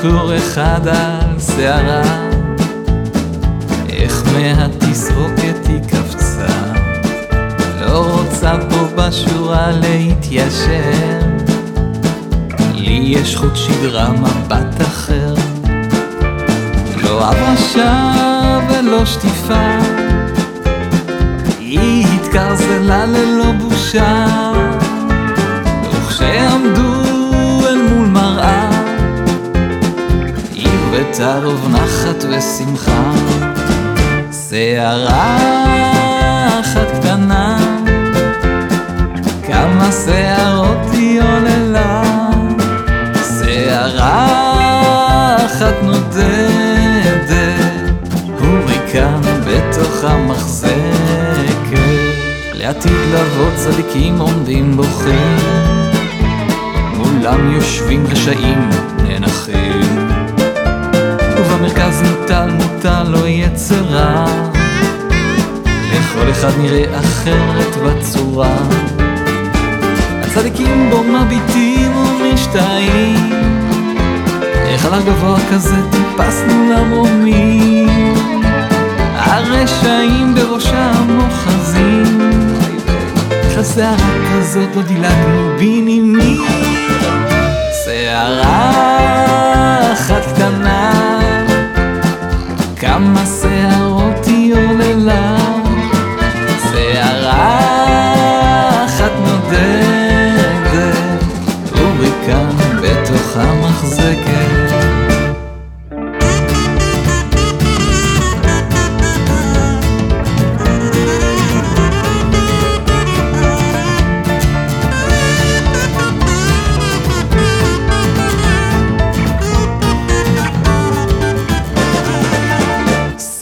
סיפור אחד על שערה. איך מהתסרוקת היא קפצה. לא רוצה פה בשורה להתיישר. לי יש חוט שדרה מבט אחר. לא הבשה ולא שטיפה. היא התקרזלה ללא בושה היא בתרוב נחת ושמחה. שערה אחת קטנה כמה שערות היא עוללה. שערה אחת נודדת הוריקן בתוך המחזקת. לעתיד לבוא צדיקים עומדים בוכים מולם יושבים רשעים נאנחים ובמרכז מוטל מוטל לא יצרה לכל אחד נראה אחרת בצורה. הצדיקים בו מביטים ומשתאים. איך על הגבוה כזה טיפסנו למרומים הרשעים בראשם אוחזים. שערה כזאת לא דילגנו בנימי שערה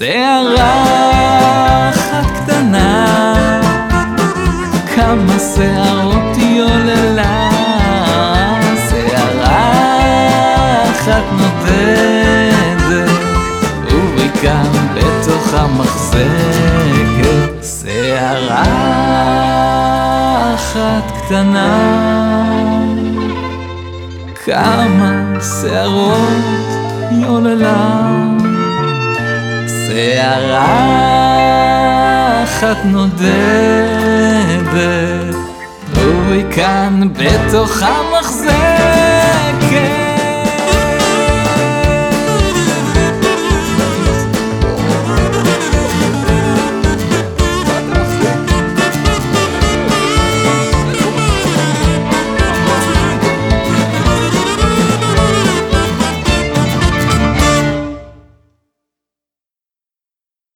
שערה אחת קטנה, כמה שערות היא עוללה, שערה אחת נודדת, ובעיקר בתוך המחזקת, שערה אחת קטנה, כמה שערות היא עוללה. אחת נודדת, והיא כאן בתוך המחזקת